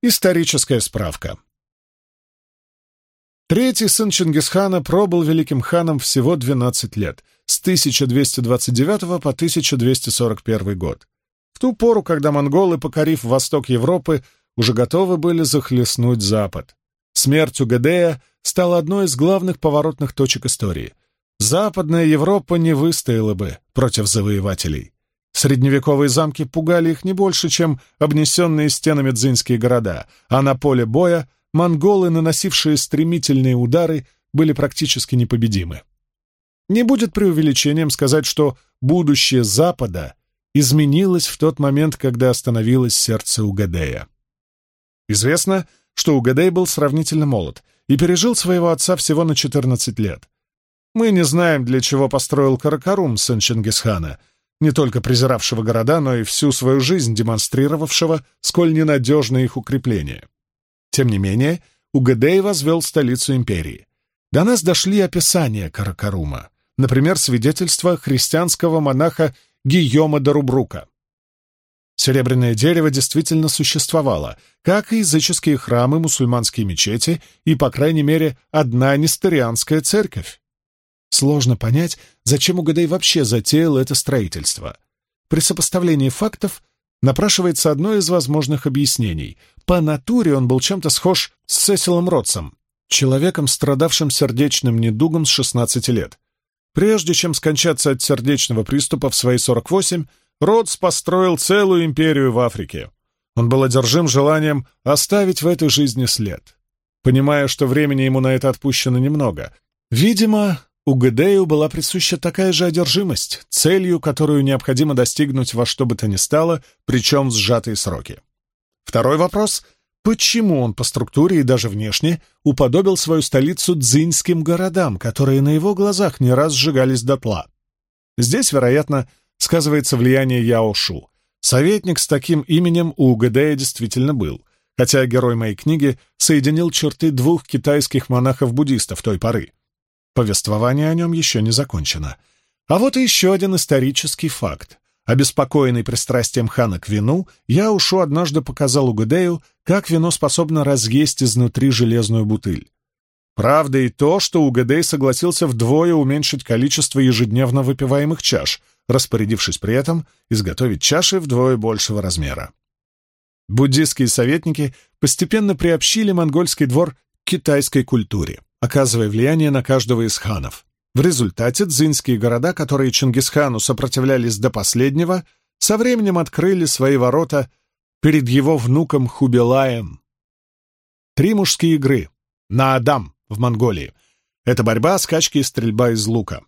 Историческая справка. Третий сын Чингисхана пробыл великим ханом всего 12 лет, с 1229 по 1241 год. В ту пору, когда монголы, покорив восток Европы, уже готовы были захлестнуть Запад. Смерть Угадея стала одной из главных поворотных точек истории. Западная Европа не выстояла бы против завоевателей. Средневековые замки пугали их не больше, чем обнесенные стенами дзинские города, а на поле боя монголы, наносившие стремительные удары, были практически непобедимы. Не будет преувеличением сказать, что будущее Запада изменилось в тот момент, когда остановилось сердце Угадея. Известно, что Угадей был сравнительно молод и пережил своего отца всего на 14 лет. Мы не знаем, для чего построил Каракарум сын Чингисхана, не только презиравшего города, но и всю свою жизнь демонстрировавшего, сколь ненадежны их укрепления. Тем не менее, Угадей возвел столицу империи. До нас дошли описания Каракарума, например, свидетельства христианского монаха Гийома Дарубрука. Серебряное дерево действительно существовало, как и языческие храмы, мусульманские мечети и, по крайней мере, одна несторианская церковь. Сложно понять, зачем Угадей вообще затеял это строительство. При сопоставлении фактов напрашивается одно из возможных объяснений. По натуре он был чем-то схож с Сесилом Ротсом, человеком, страдавшим сердечным недугом с 16 лет. Прежде чем скончаться от сердечного приступа в свои 48, Ротс построил целую империю в Африке. Он был одержим желанием оставить в этой жизни след. Понимая, что времени ему на это отпущено немного, видимо, у Гедею была присуща такая же одержимость, целью, которую необходимо достигнуть во что бы то ни стало, причем в сжатые сроки. Второй вопрос — почему он по структуре и даже внешне уподобил свою столицу дзиньским городам, которые на его глазах не раз сжигались дотла? Здесь, вероятно, сказывается влияние Яошу. Советник с таким именем у Гедея действительно был, хотя герой моей книги соединил черты двух китайских монахов-буддистов той поры — Повествование о нем еще не закончено. А вот и еще один исторический факт. Обеспокоенный пристрастием хана к вину, я ушу однажды показал Угадею, как вино способно разъесть изнутри железную бутыль. Правда и то, что Угадей согласился вдвое уменьшить количество ежедневно выпиваемых чаш, распорядившись при этом изготовить чаши вдвое большего размера. Буддистские советники постепенно приобщили монгольский двор к китайской культуре оказывая влияние на каждого из ханов. В результате дзинские города, которые Чингисхану сопротивлялись до последнего, со временем открыли свои ворота перед его внуком Хубилаем. Три мужские игры. На Адам в Монголии. Это борьба, скачки и стрельба из лука.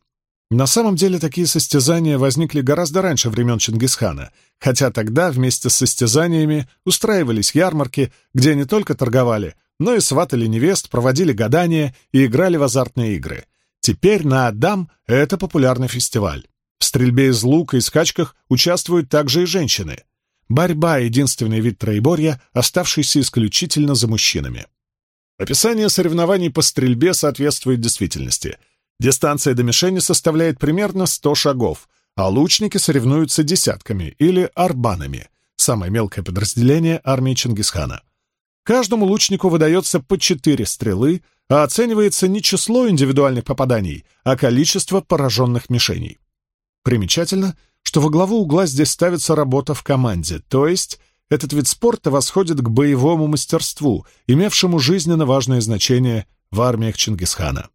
На самом деле такие состязания возникли гораздо раньше времен Чингисхана, хотя тогда вместе с состязаниями устраивались ярмарки, где не только торговали, но и сватали невест, проводили гадания и играли в азартные игры. Теперь на Адам это популярный фестиваль. В стрельбе из лука и скачках участвуют также и женщины. Борьба — единственный вид троеборья, оставшийся исключительно за мужчинами. Описание соревнований по стрельбе соответствует действительности. Дистанция до мишени составляет примерно 100 шагов, а лучники соревнуются десятками или арбанами, самое мелкое подразделение армии Чингисхана. Каждому лучнику выдается по четыре стрелы, а оценивается не число индивидуальных попаданий, а количество пораженных мишеней. Примечательно, что во главу угла здесь ставится работа в команде, то есть этот вид спорта восходит к боевому мастерству, имевшему жизненно важное значение в армиях Чингисхана.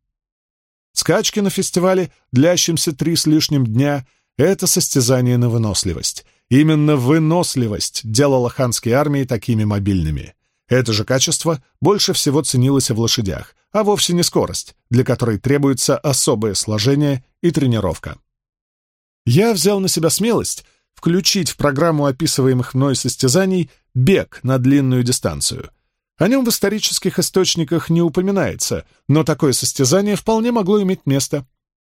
Скачки на фестивале, длящемся три с лишним дня, это состязание на выносливость. Именно выносливость делала ханские армии такими мобильными. Это же качество больше всего ценилось в лошадях, а вовсе не скорость, для которой требуется особое сложение и тренировка. Я взял на себя смелость включить в программу описываемых мной состязаний бег на длинную дистанцию. О нем в исторических источниках не упоминается, но такое состязание вполне могло иметь место.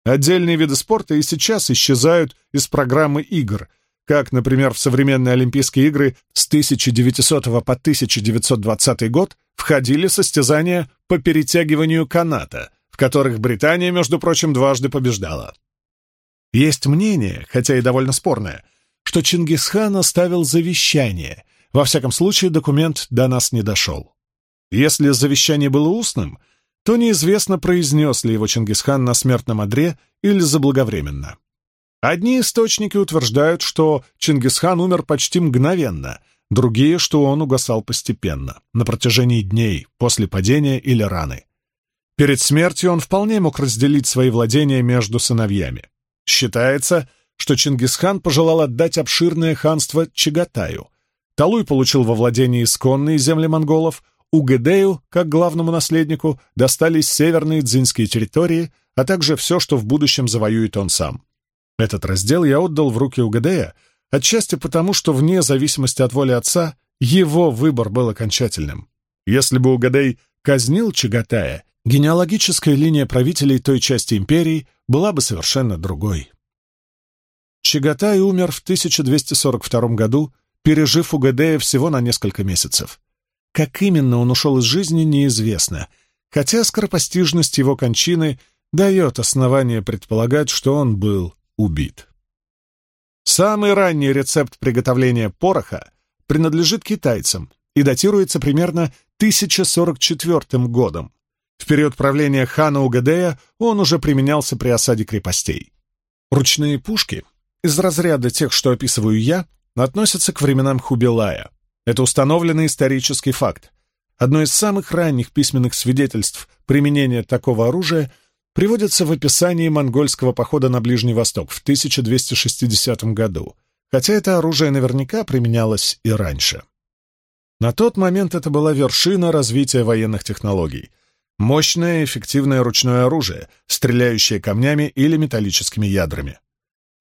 Отдельные виды спорта и сейчас исчезают из программы игр — как, например, в современные Олимпийские игры с 1900 по 1920 год входили состязания по перетягиванию каната, в которых Британия, между прочим, дважды побеждала. Есть мнение, хотя и довольно спорное, что Чингисхан оставил завещание, Во всяком случае, документ до нас не дошел. Если завещание было устным, то неизвестно, произнес ли его Чингисхан на смертном одре или заблаговременно. Одни источники утверждают, что Чингисхан умер почти мгновенно, другие, что он угасал постепенно, на протяжении дней, после падения или раны. Перед смертью он вполне мог разделить свои владения между сыновьями. Считается, что Чингисхан пожелал отдать обширное ханство Чагатаю. Талуй получил во владение исконные земли монголов, Угедею, как главному наследнику, достались северные дзинские территории, а также все, что в будущем завоюет он сам. Этот раздел я отдал в руки Угедея, отчасти потому, что вне зависимости от воли отца его выбор был окончательным. Если бы Угадей казнил Чагатая, генеалогическая линия правителей той части империи была бы совершенно другой. Чагатай умер в 1242 году, пережив Угадея всего на несколько месяцев. Как именно он ушел из жизни, неизвестно, хотя скоропостижность его кончины дает основание предполагать, что он был убит. Самый ранний рецепт приготовления пороха принадлежит китайцам и датируется примерно 1044 годом. В период правления хана Угадея он уже применялся при осаде крепостей. Ручные пушки из разряда тех, что описываю я, относятся к временам Хубилая. Это установленный исторический факт. Одно из самых ранних письменных свидетельств применения такого оружия приводится в описании монгольского похода на Ближний Восток в 1260 году, хотя это оружие наверняка применялось и раньше. На тот момент это была вершина развития военных технологий. Мощное эффективное ручное оружие, стреляющее камнями или металлическими ядрами.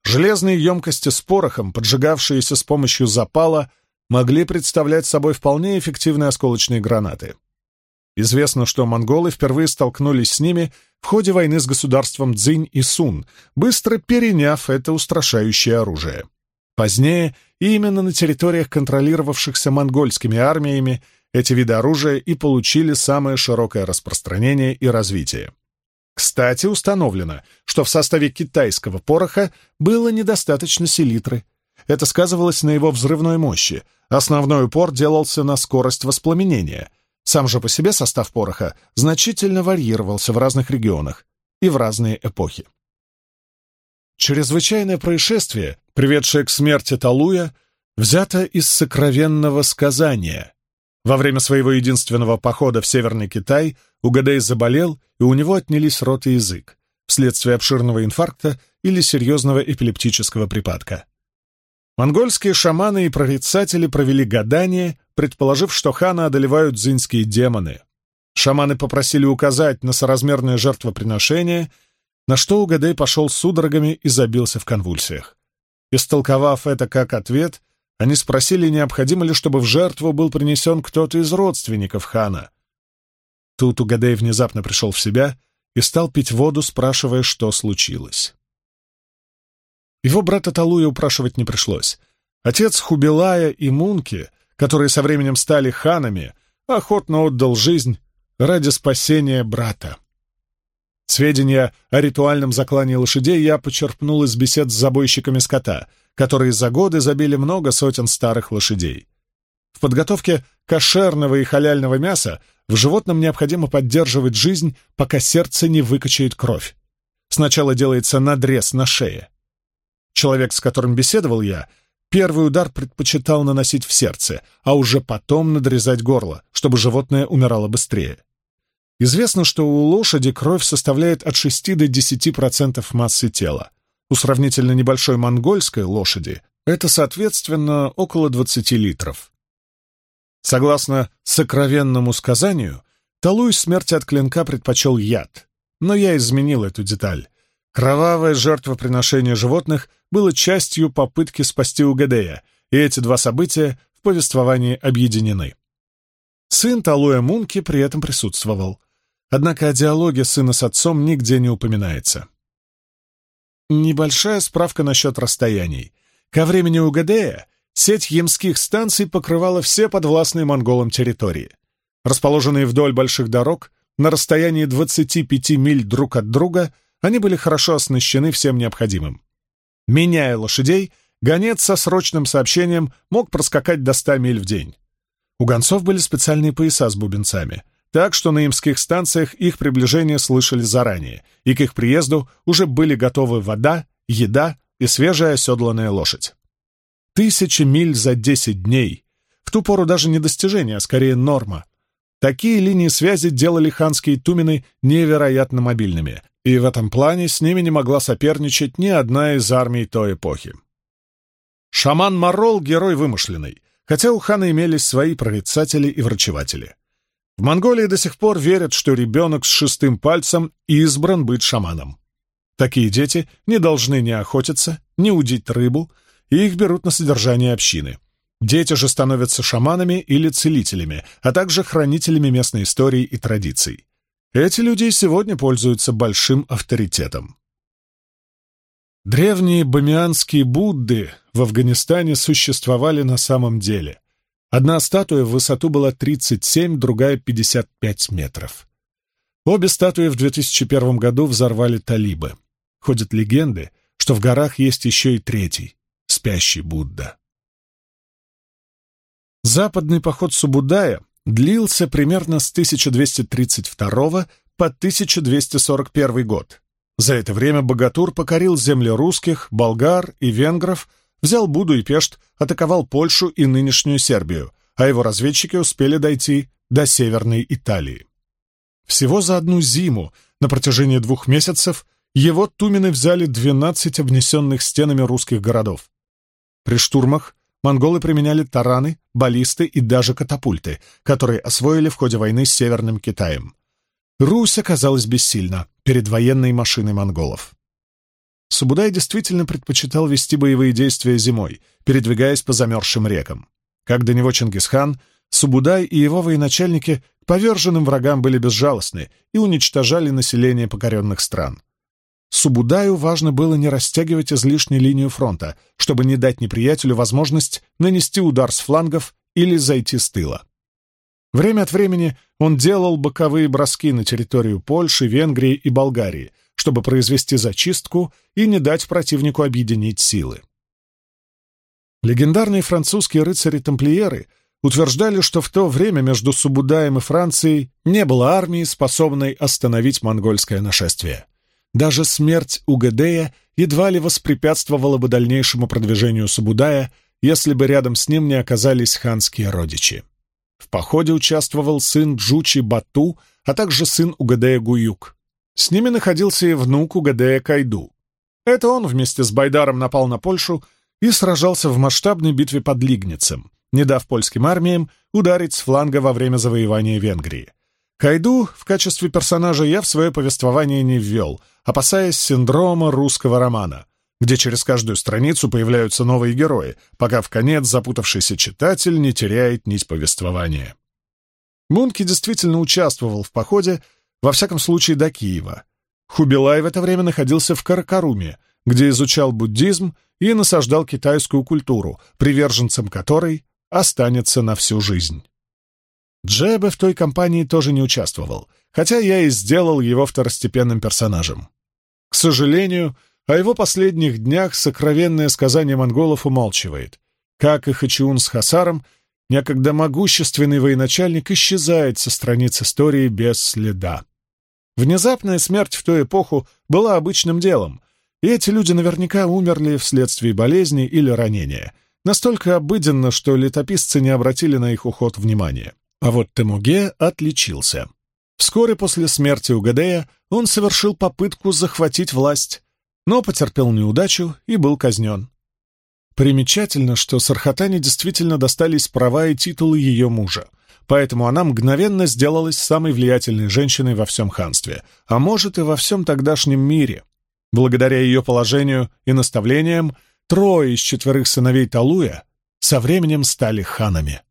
Железные емкости с порохом, поджигавшиеся с помощью запала, могли представлять собой вполне эффективные осколочные гранаты. Известно, что монголы впервые столкнулись с ними в ходе войны с государством Цзинь и Сун, быстро переняв это устрашающее оружие. Позднее, именно на территориях, контролировавшихся монгольскими армиями, эти виды оружия и получили самое широкое распространение и развитие. Кстати, установлено, что в составе китайского пороха было недостаточно селитры. Это сказывалось на его взрывной мощи. Основной упор делался на скорость воспламенения. Сам же по себе состав пороха значительно варьировался в разных регионах и в разные эпохи. Чрезвычайное происшествие, приведшее к смерти Талуя, взято из сокровенного сказания. Во время своего единственного похода в Северный Китай Угадей заболел, и у него отнялись рот и язык, вследствие обширного инфаркта или серьезного эпилептического припадка. Монгольские шаманы и прорицатели провели гадание, предположив, что хана одолевают дзинские демоны. Шаманы попросили указать на соразмерное жертвоприношение, на что Угадей пошел судорогами и забился в конвульсиях. Истолковав это как ответ, они спросили, необходимо ли, чтобы в жертву был принесен кто-то из родственников хана. Тут Угадей внезапно пришел в себя и стал пить воду, спрашивая, что случилось. Его брата Талуя упрашивать не пришлось. Отец Хубилая и Мунки, которые со временем стали ханами, охотно отдал жизнь ради спасения брата. Сведения о ритуальном заклании лошадей я почерпнул из бесед с забойщиками скота — которые за годы забили много сотен старых лошадей. В подготовке кошерного и халяльного мяса в животном необходимо поддерживать жизнь, пока сердце не выкачает кровь. Сначала делается надрез на шее. Человек, с которым беседовал я, первый удар предпочитал наносить в сердце, а уже потом надрезать горло, чтобы животное умирало быстрее. Известно, что у лошади кровь составляет от 6 до 10% массы тела. У сравнительно небольшой монгольской лошади это, соответственно, около 20 литров. Согласно сокровенному сказанию, Талуй смерти от клинка предпочел яд, но я изменил эту деталь. Кровавое жертвоприношение животных было частью попытки спасти Угадея, и эти два события в повествовании объединены. Сын Талуя Мунки при этом присутствовал. Однако о диалоге сына с отцом нигде не упоминается. Небольшая справка насчет расстояний. Ко времени Угадея сеть ямских станций покрывала все подвластные монголам территории. Расположенные вдоль больших дорог, на расстоянии 25 миль друг от друга, они были хорошо оснащены всем необходимым. Меняя лошадей, гонец со срочным сообщением мог проскакать до ста миль в день. У гонцов были специальные пояса с бубенцами, так что на имских станциях их приближение слышали заранее, и к их приезду уже были готовы вода, еда и свежая оседланная лошадь. Тысячи миль за десять дней. В ту пору даже не достижение, а скорее норма. Такие линии связи делали ханские тумены невероятно мобильными, и в этом плане с ними не могла соперничать ни одна из армий той эпохи. Шаман Марол — герой вымышленный, хотя у хана имелись свои прорицатели и врачеватели. В Монголии до сих пор верят, что ребенок с шестым пальцем избран быть шаманом. Такие дети не должны ни охотиться, ни удить рыбу, и их берут на содержание общины. Дети же становятся шаманами или целителями, а также хранителями местной истории и традиций. Эти люди сегодня пользуются большим авторитетом. Древние бамианские Будды в Афганистане существовали на самом деле. Одна статуя в высоту была 37, другая — 55 метров. Обе статуи в 2001 году взорвали талибы. Ходят легенды, что в горах есть еще и третий — спящий Будда. Западный поход Субудая длился примерно с 1232 по 1241 год. За это время Богатур покорил земли русских, болгар и венгров, взял Буду и Пешт, атаковал Польшу и нынешнюю Сербию, а его разведчики успели дойти до Северной Италии. Всего за одну зиму, на протяжении двух месяцев, его тумены взяли 12 обнесенных стенами русских городов. При штурмах монголы применяли тараны, баллисты и даже катапульты, которые освоили в ходе войны с Северным Китаем. Русь оказалась бессильна перед военной машиной монголов. Субудай действительно предпочитал вести боевые действия зимой, передвигаясь по замерзшим рекам. Как до него Чингисхан, Субудай и его военачальники к поверженным врагам были безжалостны и уничтожали население покоренных стран. Субудаю важно было не растягивать излишне линию фронта, чтобы не дать неприятелю возможность нанести удар с флангов или зайти с тыла. Время от времени он делал боковые броски на территорию Польши, Венгрии и Болгарии, чтобы произвести зачистку и не дать противнику объединить силы. Легендарные французские рыцари-тамплиеры утверждали, что в то время между Субудаем и Францией не было армии, способной остановить монгольское нашествие. Даже смерть Угадея едва ли воспрепятствовала бы дальнейшему продвижению Субудая, если бы рядом с ним не оказались ханские родичи. В походе участвовал сын Джучи Бату, а также сын Угадея Гуюк. С ними находился и внук Угадея Кайду. Это он вместе с Байдаром напал на Польшу и сражался в масштабной битве под Лигницем, не дав польским армиям ударить с фланга во время завоевания Венгрии. Кайду в качестве персонажа я в свое повествование не ввел, опасаясь синдрома русского романа, где через каждую страницу появляются новые герои, пока в конец запутавшийся читатель не теряет нить повествования. Мунки действительно участвовал в походе, во всяком случае до Киева. Хубилай в это время находился в Каракаруме, где изучал буддизм и насаждал китайскую культуру, приверженцем которой останется на всю жизнь. Джебе в той компании тоже не участвовал, хотя я и сделал его второстепенным персонажем. К сожалению, о его последних днях сокровенное сказание монголов умалчивает. Как и Хачиун с Хасаром, некогда могущественный военачальник исчезает со страниц истории без следа. Внезапная смерть в ту эпоху была обычным делом, и эти люди наверняка умерли вследствие болезни или ранения, настолько обыденно, что летописцы не обратили на их уход внимания. А вот Темуге отличился. Вскоре после смерти Угадея он совершил попытку захватить власть, но потерпел неудачу и был казнен. Примечательно, что Сархатане действительно достались права и титулы ее мужа, поэтому она мгновенно сделалась самой влиятельной женщиной во всем ханстве, а может и во всем тогдашнем мире. Благодаря ее положению и наставлениям, трое из четверых сыновей Талуя со временем стали ханами.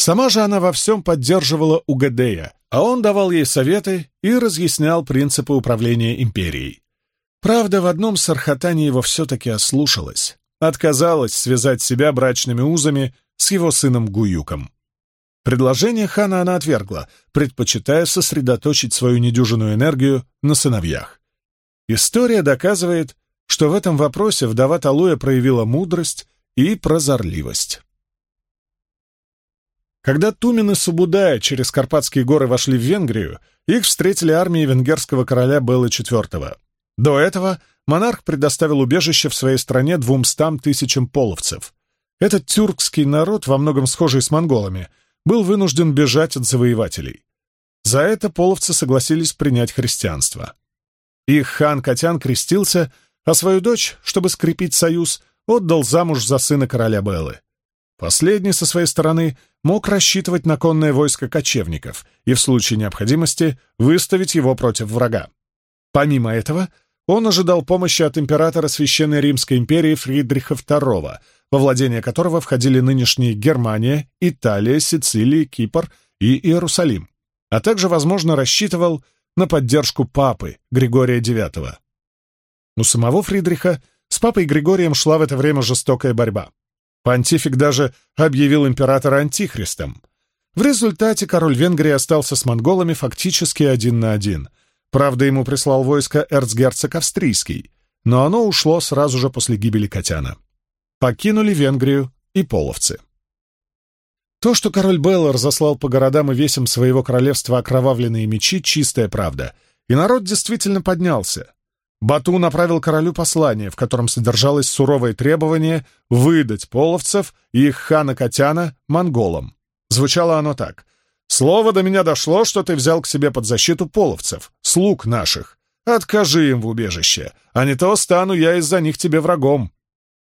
Сама же она во всем поддерживала Угадея, а он давал ей советы и разъяснял принципы управления империей. Правда, в одном Сархатане его все-таки ослушалась, отказалась связать себя брачными узами с его сыном Гуюком. Предложение хана она отвергла, предпочитая сосредоточить свою недюжинную энергию на сыновьях. История доказывает, что в этом вопросе вдова Талуя проявила мудрость и прозорливость. Когда Тумен и Субудая через Карпатские горы вошли в Венгрию, их встретили армии венгерского короля Белла IV. До этого монарх предоставил убежище в своей стране двумстам тысячам половцев. Этот тюркский народ, во многом схожий с монголами, был вынужден бежать от завоевателей. За это половцы согласились принять христианство. Их хан Катян крестился, а свою дочь, чтобы скрепить союз, отдал замуж за сына короля Беллы. Последний, со своей стороны, мог рассчитывать на конное войско кочевников и в случае необходимости выставить его против врага. Помимо этого, он ожидал помощи от императора Священной Римской империи Фридриха II, во владение которого входили нынешние Германия, Италия, Сицилия, Кипр и Иерусалим, а также, возможно, рассчитывал на поддержку папы Григория IX. У самого Фридриха с папой Григорием шла в это время жестокая борьба. Понтифик даже объявил императора антихристом. В результате король Венгрии остался с монголами фактически один на один. Правда, ему прислал войско эрцгерцог австрийский, но оно ушло сразу же после гибели Катяна. Покинули Венгрию и половцы. То, что король Беллар заслал по городам и весям своего королевства окровавленные мечи, чистая правда, и народ действительно поднялся. Бату направил королю послание, в котором содержалось суровое требование выдать половцев и их хана Катяна монголам. Звучало оно так. «Слово до меня дошло, что ты взял к себе под защиту половцев, слуг наших. Откажи им в убежище, а не то стану я из-за них тебе врагом.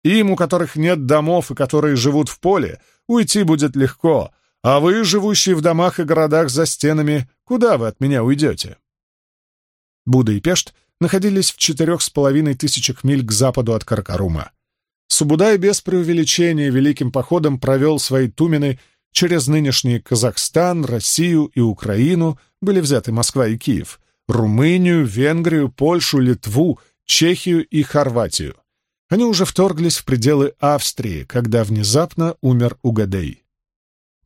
Им, у которых нет домов и которые живут в поле, уйти будет легко, а вы, живущие в домах и городах за стенами, куда вы от меня уйдете?» Буда и Пешт — находились в четырех с половиной тысячах миль к западу от Каркарума. Субудай без преувеличения великим походом провел свои тумены через нынешний Казахстан, Россию и Украину, были взяты Москва и Киев, Румынию, Венгрию, Польшу, Литву, Чехию и Хорватию. Они уже вторглись в пределы Австрии, когда внезапно умер Угадей.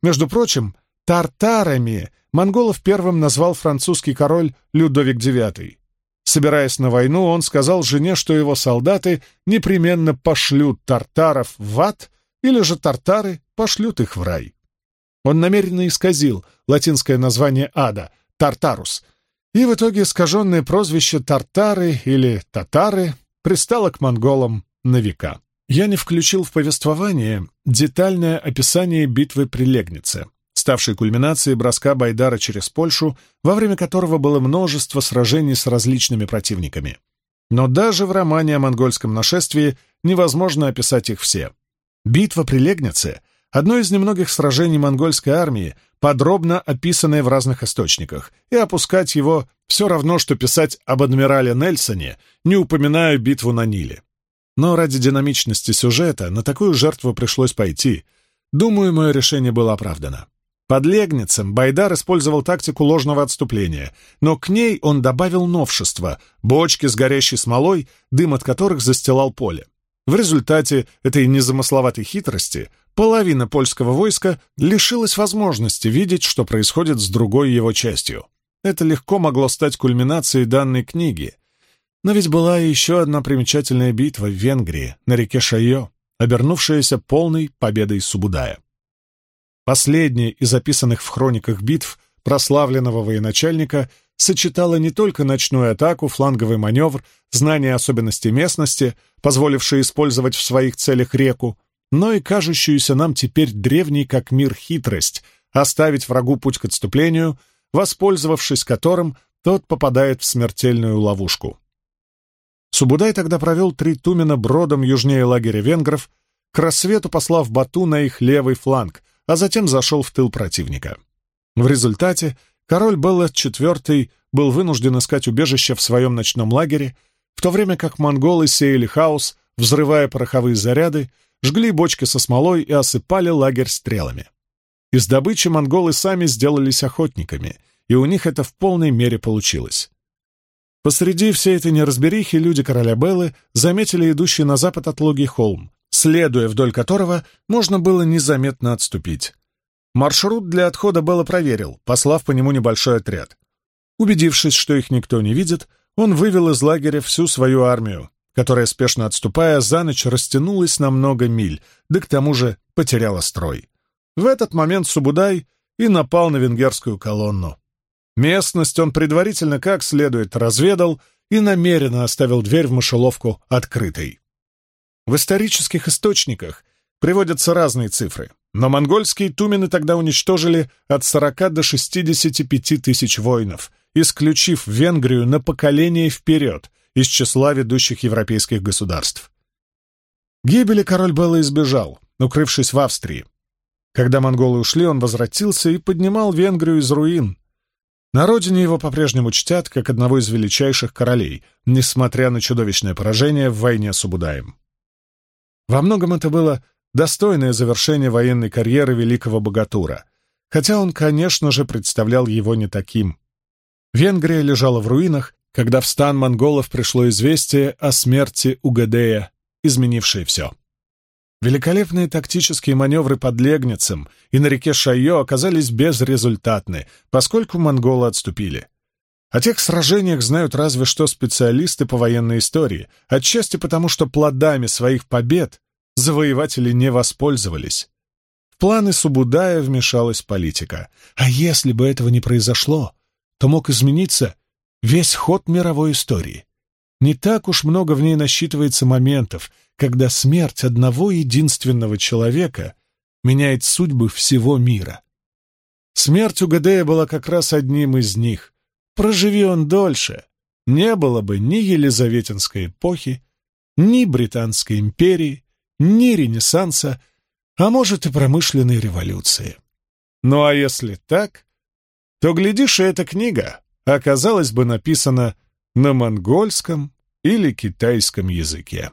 Между прочим, тартарами монголов первым назвал французский король Людовик IX. Собираясь на войну, он сказал жене, что его солдаты непременно пошлют тартаров в ад, или же тартары пошлют их в рай. Он намеренно исказил латинское название ада — Тартарус, и в итоге искаженное прозвище Тартары или Татары пристало к монголам на века. Я не включил в повествование детальное описание битвы при Легнице ставшей кульминацией броска Байдара через Польшу, во время которого было множество сражений с различными противниками. Но даже в романе о монгольском нашествии невозможно описать их все. Битва при Легнице — одно из немногих сражений монгольской армии, подробно описанное в разных источниках, и опускать его все равно, что писать об адмирале Нельсоне, не упоминая битву на Ниле. Но ради динамичности сюжета на такую жертву пришлось пойти. Думаю, мое решение было оправдано. Под Легницем Байдар использовал тактику ложного отступления, но к ней он добавил новшество — бочки с горящей смолой, дым от которых застилал поле. В результате этой незамысловатой хитрости половина польского войска лишилась возможности видеть, что происходит с другой его частью. Это легко могло стать кульминацией данной книги. Но ведь была еще одна примечательная битва в Венгрии, на реке Шайо, обернувшаяся полной победой Субудая. Последняя из записанных в хрониках битв прославленного военачальника сочетала не только ночную атаку, фланговый маневр, знание особенностей местности, позволившие использовать в своих целях реку, но и кажущуюся нам теперь древней как мир хитрость — оставить врагу путь к отступлению, воспользовавшись которым тот попадает в смертельную ловушку. Субудай тогда провел три тумена бродом южнее лагеря венгров, к рассвету послав Бату на их левый фланг, а затем зашел в тыл противника. В результате король Белла IV был вынужден искать убежище в своем ночном лагере, в то время как монголы сеяли хаос, взрывая пороховые заряды, жгли бочки со смолой и осыпали лагерь стрелами. Из добычи монголы сами сделались охотниками, и у них это в полной мере получилось. Посреди всей этой неразберихи люди короля Беллы заметили идущий на запад от Логи холм, следуя вдоль которого можно было незаметно отступить. Маршрут для отхода Белла проверил, послав по нему небольшой отряд. Убедившись, что их никто не видит, он вывел из лагеря всю свою армию, которая, спешно отступая, за ночь растянулась на много миль, да к тому же потеряла строй. В этот момент Субудай и напал на венгерскую колонну. Местность он предварительно как следует разведал и намеренно оставил дверь в мышеловку открытой. В исторических источниках приводятся разные цифры, но монгольские тумены тогда уничтожили от 40 до 65 тысяч воинов, исключив Венгрию на поколение вперед из числа ведущих европейских государств. Гибели король Белла избежал, укрывшись в Австрии. Когда монголы ушли, он возвратился и поднимал Венгрию из руин, на родине его по-прежнему чтят как одного из величайших королей, несмотря на чудовищное поражение в войне с Убудаем. Во многом это было достойное завершение военной карьеры великого богатура, хотя он, конечно же, представлял его не таким. Венгрия лежала в руинах, когда в стан монголов пришло известие о смерти Угадея, изменившее все. Великолепные тактические маневры под Легницем и на реке Шайо оказались безрезультатны, поскольку монголы отступили. О тех сражениях знают разве что специалисты по военной истории, отчасти потому, что плодами своих побед завоеватели не воспользовались. В планы Субудая вмешалась политика. А если бы этого не произошло, то мог измениться весь ход мировой истории. Не так уж много в ней насчитывается моментов, когда смерть одного единственного человека меняет судьбы всего мира. Смерть Угадея была как раз одним из них. Проживи он дольше, не было бы ни Елизаветинской эпохи, ни Британской империи, ни Ренессанса, а может и промышленной революции. Ну а если так, то, глядишь, и эта книга оказалась бы написана на монгольском или китайском языке.